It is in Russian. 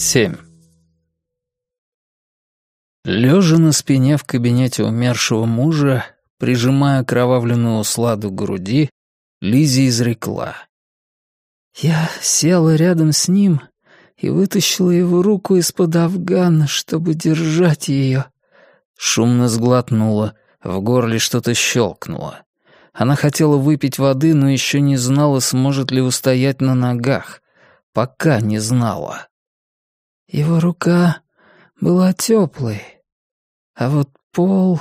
7. Лежа на спине в кабинете умершего мужа, прижимая кровавленную усладу к груди, Лизи изрекла. «Я села рядом с ним и вытащила его руку из-под афгана, чтобы держать ее». Шумно сглотнула, в горле что-то щелкнуло. Она хотела выпить воды, но еще не знала, сможет ли устоять на ногах. Пока не знала. Его рука была теплой, а вот пол...